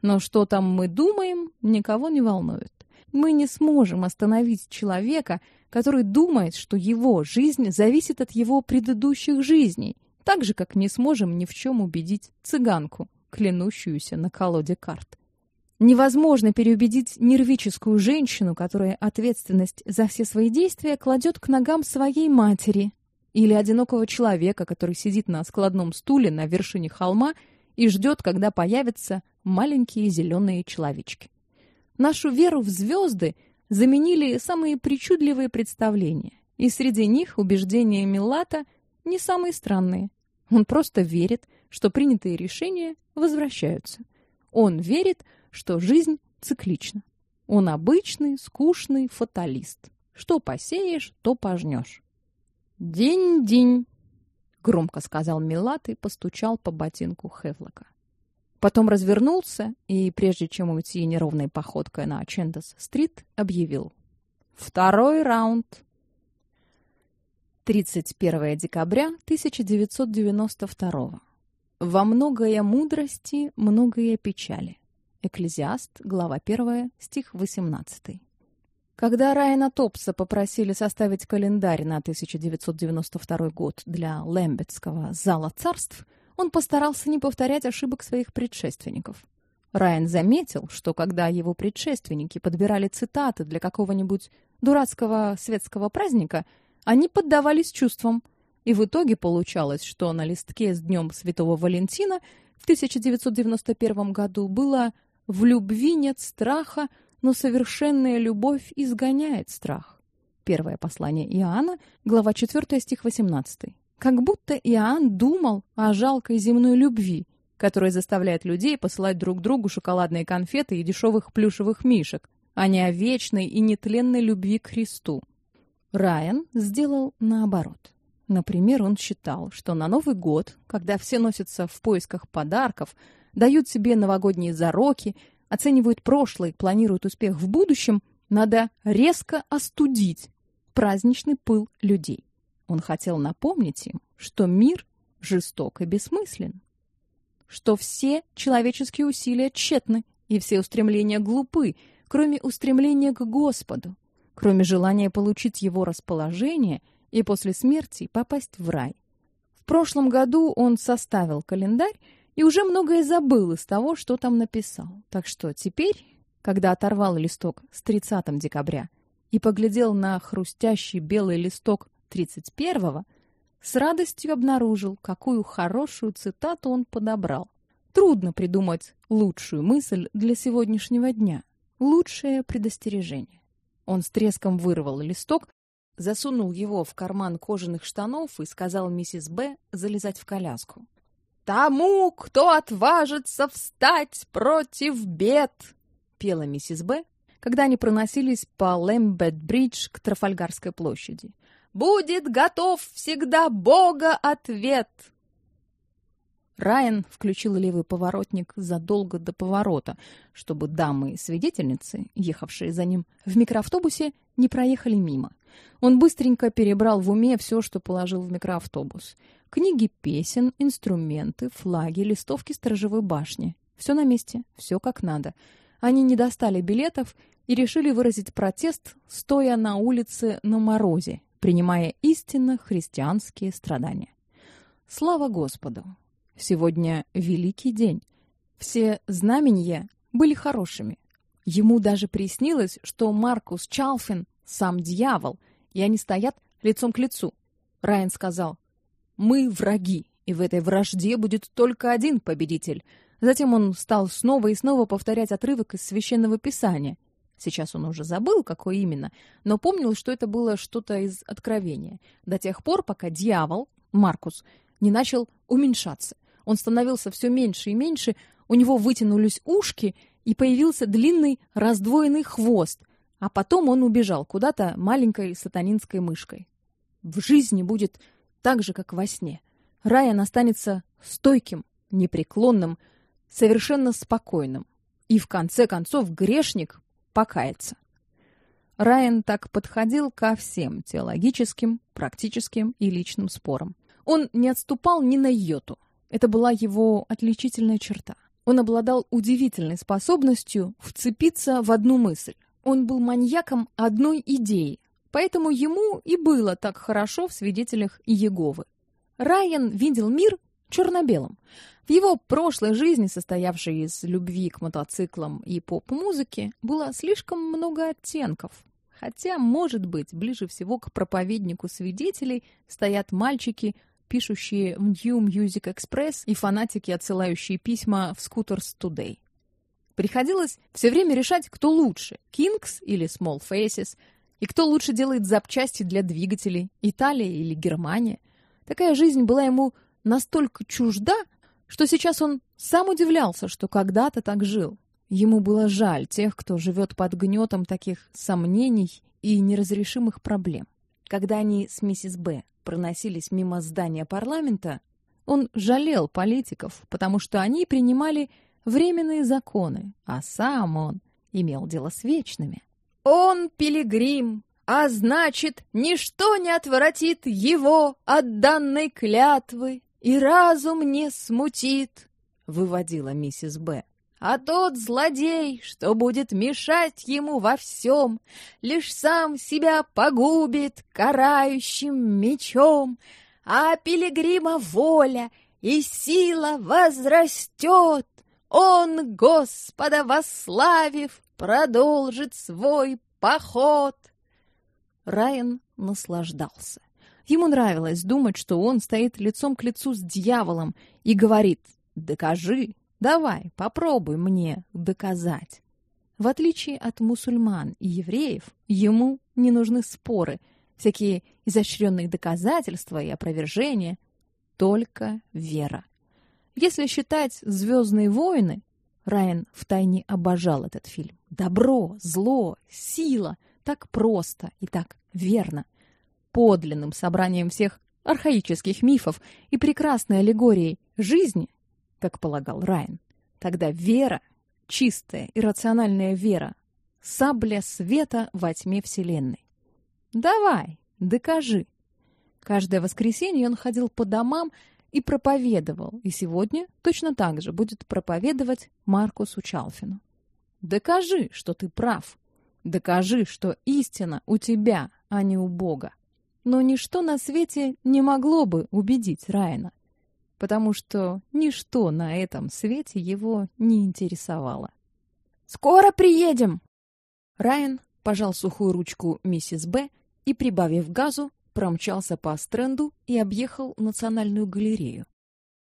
Но что там мы думаем, никого не волнует. Мы не сможем остановить человека, который думает, что его жизнь зависит от его предыдущих жизней, так же, как не сможем ни в чем убедить цыганку, клянущуюся на колоде карт. Невозможно переубедить нервическую женщину, которая ответственность за все свои действия кладет к ногам своей матери, или одинокого человека, который сидит на складном стуле на вершине холма и ждет, когда появятся маленькие зеленые человечки. Нашу веру в звезды заменили самые причудливые представления, и среди них убеждения Милата не самые странные. Он просто верит, что принятые решения возвращаются. Он верит, что жизнь циклична. Он обычный, скучный фаталист. Что посеешь, то пожнешь. «День-день!» — громко сказал Милат и постучал по ботинку Хевлока. Потом развернулся и, прежде чем уйти неровной походкой на Чендас-стрит, объявил. «Второй раунд!» 31 декабря 1992. Во многое мудрости, многое печали. Экклезиаст, глава 1, стих 18. Когда Райана Топса попросили составить календарь на 1992 год для Лэмбетского «Зала царств», он постарался не повторять ошибок своих предшественников. Райан заметил, что когда его предшественники подбирали цитаты для какого-нибудь дурацкого светского праздника, они поддавались чувствам – и в итоге получалось, что на листке с Днем Святого Валентина в 1991 году было «В любви нет страха, но совершенная любовь изгоняет страх». Первое послание Иоанна, глава 4, стих 18. Как будто Иоанн думал о жалкой земной любви, которая заставляет людей посылать друг другу шоколадные конфеты и дешевых плюшевых мишек, а не о вечной и нетленной любви к Христу. Райан сделал наоборот. Например, он считал, что на Новый год, когда все носятся в поисках подарков, дают себе новогодние зароки, оценивают прошлое планируют успех в будущем, надо резко остудить праздничный пыл людей. Он хотел напомнить им, что мир жесток и бессмыслен, что все человеческие усилия тщетны и все устремления глупы, кроме устремления к Господу, кроме желания получить его расположение – и после смерти попасть в рай. В прошлом году он составил календарь и уже многое забыл из того, что там написал. Так что теперь, когда оторвал листок с 30 декабря и поглядел на хрустящий белый листок 31-го, с радостью обнаружил, какую хорошую цитату он подобрал. Трудно придумать лучшую мысль для сегодняшнего дня. Лучшее предостережение. Он с треском вырвал листок засунул его в карман кожаных штанов и сказал миссис Б залезать в коляску. «Тому, кто отважится встать против бед!» — пела миссис Б, когда они проносились по Лэмбет-бридж к Трафальгарской площади. «Будет готов всегда Бога ответ!» Райан включил левый поворотник задолго до поворота, чтобы дамы-свидетельницы, ехавшие за ним в микроавтобусе, не проехали мимо. Он быстренько перебрал в уме все, что положил в микроавтобус. Книги песен, инструменты, флаги, листовки сторожевой башни. Все на месте, все как надо. Они не достали билетов и решили выразить протест, стоя на улице на морозе, принимая истинно христианские страдания. Слава Господу! Сегодня великий день. Все знамения были хорошими. Ему даже приснилось, что Маркус Чалфин сам дьявол, и они стоят лицом к лицу. Райан сказал: "Мы враги, и в этой вражде будет только один победитель". Затем он стал снова и снова повторять отрывок из священного писания. Сейчас он уже забыл, какой именно, но помнил, что это было что-то из Откровения. До тех пор, пока дьявол, Маркус, не начал уменьшаться. Он становился все меньше и меньше, у него вытянулись ушки, и появился длинный раздвоенный хвост, а потом он убежал куда-то маленькой сатанинской мышкой. В жизни будет так же, как во сне. Райан останется стойким, непреклонным, совершенно спокойным. И в конце концов грешник покается. Райан так подходил ко всем теологическим, практическим и личным спорам. Он не отступал ни на йоту. Это была его отличительная черта. Он обладал удивительной способностью вцепиться в одну мысль. Он был маньяком одной идеи, поэтому ему и было так хорошо в свидетелях Иеговы. Райан видел мир черно-белым. В его прошлой жизни, состоявшей из любви к мотоциклам и поп-музыке, было слишком много оттенков. Хотя, может быть, ближе всего к проповеднику свидетелей стоят мальчики, пишущие в New Music Express и фанатики, отсылающие письма в Scooters Today. Приходилось все время решать, кто лучше – Kings или Small Faces, и кто лучше делает запчасти для двигателей – Италия или Германия. Такая жизнь была ему настолько чужда, что сейчас он сам удивлялся, что когда-то так жил. Ему было жаль тех, кто живет под гнетом таких сомнений и неразрешимых проблем. Когда они с миссис Б проносились мимо здания парламента, он жалел политиков, потому что они принимали временные законы, а сам он имел дело с вечными. Он пилигрим, а значит, ничто не отвратит его от данной клятвы, и разум не смутит, выводила миссис Б. А тот злодей, что будет мешать ему во всем, Лишь сам себя погубит карающим мечом, А пилигрима воля и сила возрастет. Он, Господа восславив, продолжит свой поход. Райан наслаждался. Ему нравилось думать, что он стоит лицом к лицу с дьяволом и говорит «Докажи, Давай, попробуй мне доказать. В отличие от мусульман и евреев, ему не нужны споры, всякие изощренные доказательства и опровержения, только вера. Если считать «Звездные войны», Райан втайне обожал этот фильм. Добро, зло, сила — так просто и так верно. Подлинным собранием всех архаических мифов и прекрасной аллегорией жизни как полагал Райан. Тогда вера, чистая и рациональная вера, сабля света во тьме Вселенной. Давай, докажи. Каждое воскресенье он ходил по домам и проповедовал, и сегодня точно так же будет проповедовать Маркусу Чалфину. Докажи, что ты прав. Докажи, что истина у тебя, а не у Бога. Но ничто на свете не могло бы убедить Райана потому что ничто на этом свете его не интересовало. «Скоро приедем!» Райан пожал сухую ручку миссис Б и, прибавив газу, промчался по стренду и объехал Национальную галерею.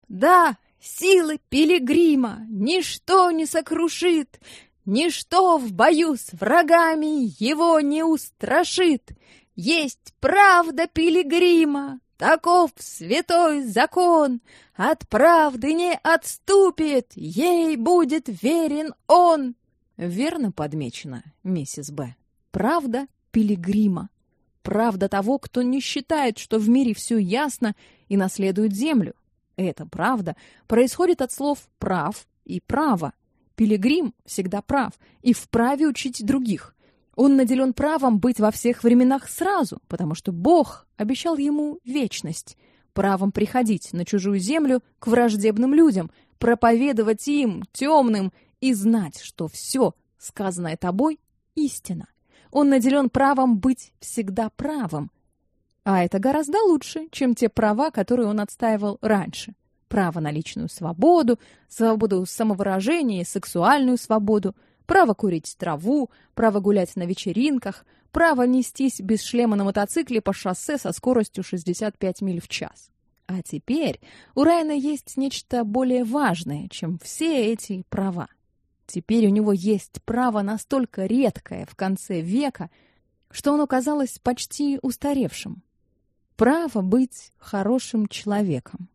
«Да, силы пилигрима ничто не сокрушит, ничто в бою с врагами его не устрашит. Есть правда пилигрима, Таков святой закон, от правды не отступит, ей будет верен он. Верно подмечено, миссис Б. Правда пилигрима. Правда того, кто не считает, что в мире все ясно и наследует землю. Эта правда происходит от слов «прав» и «право». Пилигрим всегда прав и вправе учить других. Он наделен правом быть во всех временах сразу, потому что Бог обещал ему вечность, правом приходить на чужую землю к враждебным людям, проповедовать им, темным, и знать, что все, сказанное тобой, истина. Он наделен правом быть всегда правым. А это гораздо лучше, чем те права, которые он отстаивал раньше. Право на личную свободу, свободу самовыражения, сексуальную свободу, право курить траву, право гулять на вечеринках, право нестись без шлема на мотоцикле по шоссе со скоростью 65 миль в час. А теперь у Райана есть нечто более важное, чем все эти права. Теперь у него есть право настолько редкое в конце века, что оно казалось почти устаревшим. Право быть хорошим человеком.